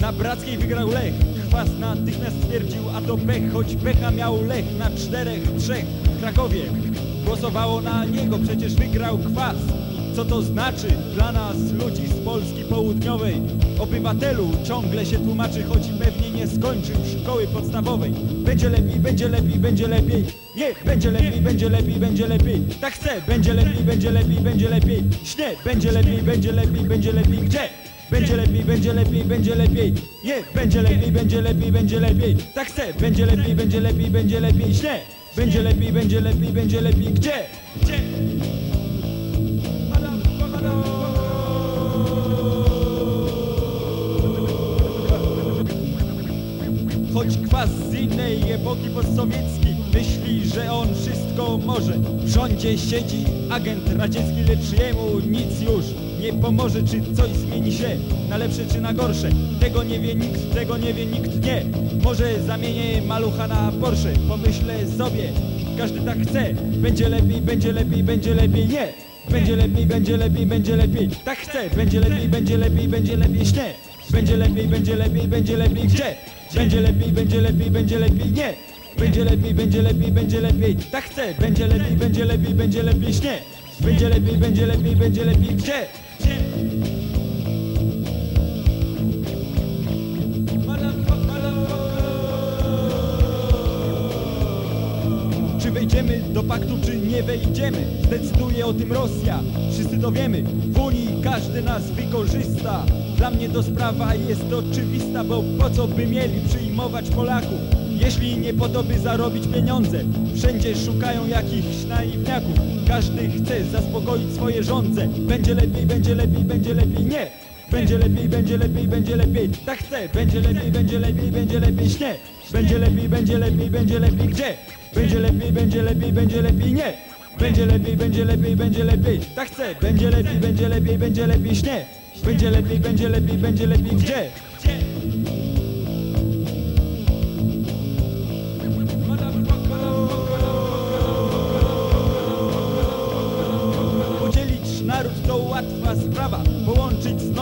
Na Brackiej wygrał Lech, Kwas natychmiast stwierdził, a to pech, choć pecha miał Lech na czterech, trzech w Krakowie. Głosowało na niego, przecież wygrał Kwas. Co to znaczy dla nas, ludzi z Polski Południowej? Obywatelu ciągle się tłumaczy, choć pewnie nie skończył szkoły podstawowej. Będzie lepiej, będzie lepiej, będzie lepiej. Nie, będzie lepiej, będzie lepiej, będzie lepiej. Tak chcę, będzie lepiej, będzie lepiej, będzie lepiej. Śnie, będzie lepiej, będzie lepiej, będzie lepiej. Gdzie? Będzie lepiej, będzie lepiej, będzie lepiej. Nie, będzie lepiej, będzie lepiej, będzie lepiej. Tak chcę, będzie lepiej, będzie lepiej, będzie lepiej. Śnie, będzie lepiej, będzie lepiej, będzie lepiej. Gdzie? Gdzie? Z innej epoki postsowieckiej Myśli, że on wszystko może. W rządzie siedzi agent radziecki Lecz jemu nic już nie pomoże. Czy coś zmieni się na lepsze czy na gorsze? Tego nie wie nikt, tego nie wie nikt nie. Może zamienię malucha na Porsche. Pomyślę sobie, każdy tak chce. Będzie lepiej, będzie lepiej, będzie lepiej. Nie. Będzie lepiej, będzie lepiej, będzie lepiej. Tak chcę, będzie lepiej, będzie lepiej, będzie lepiej. Śnie będzie lepiej, będzie lepiej, będzie lepiej Gdzie? Będzie lepiej, będzie lepiej, będzie lepiej Nie Będzie lepiej, będzie lepiej, będzie lepiej Tak chcę, będzie lepiej, będzie lepiej, będzie lepiej Śnie Będzie lepiej, będzie lepiej, będzie lepiej Gdzie? Gdzie? Wejdziemy do paktu, czy nie wejdziemy? Zdecyduje o tym Rosja, wszyscy to wiemy W Unii każdy nas wykorzysta Dla mnie to sprawa jest oczywista Bo po co by mieli przyjmować Polaków? Jeśli nie po to by zarobić pieniądze Wszędzie szukają jakichś naiwniaków Każdy chce zaspokoić swoje żądze Będzie lepiej, będzie lepiej, będzie lepiej Nie! Będzie lepiej, będzie lepiej, będzie lepiej Tak chcę, będzie lepiej, będzie lepiej, będzie lepiej Śnie! Będzie lepiej, będzie lepiej, będzie lepiej Gdzie? Będzie lepiej, będzie lepiej, będzie lepiej Nie! Będzie lepiej, będzie lepiej, będzie lepiej Tak chcę, będzie lepiej, będzie lepiej, będzie lepiej Śnie! Będzie lepiej, będzie lepiej, będzie lepiej Gdzie?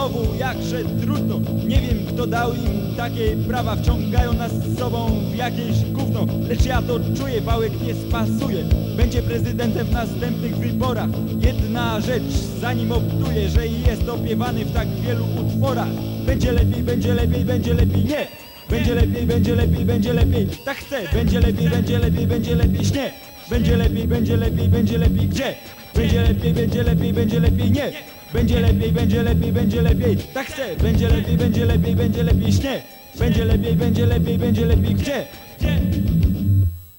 Znowu jakże trudno Nie wiem kto dał im takie prawa Wciągają nas z sobą w jakieś gówno Lecz ja to czuję, wałek nie spasuje Będzie prezydentem w następnych wyborach Jedna rzecz zanim optuje Że jest opiewany w tak wielu utworach Będzie lepiej, będzie lepiej, będzie lepiej Nie! Będzie lepiej, będzie lepiej, będzie lepiej Tak chcę, będzie lepiej, będzie lepiej, będzie lepiej Śnie! Będzie lepiej, będzie lepiej, będzie lepiej Gdzie? Będzie lepiej, będzie lepiej, będzie lepiej Nie! Będzie lepiej, będzie lepiej, będzie lepiej Tak chcę, będzie lepiej, będzie lepiej, będzie lepiej Śnie! Będzie lepiej, będzie lepiej, będzie lepiej Gdzie?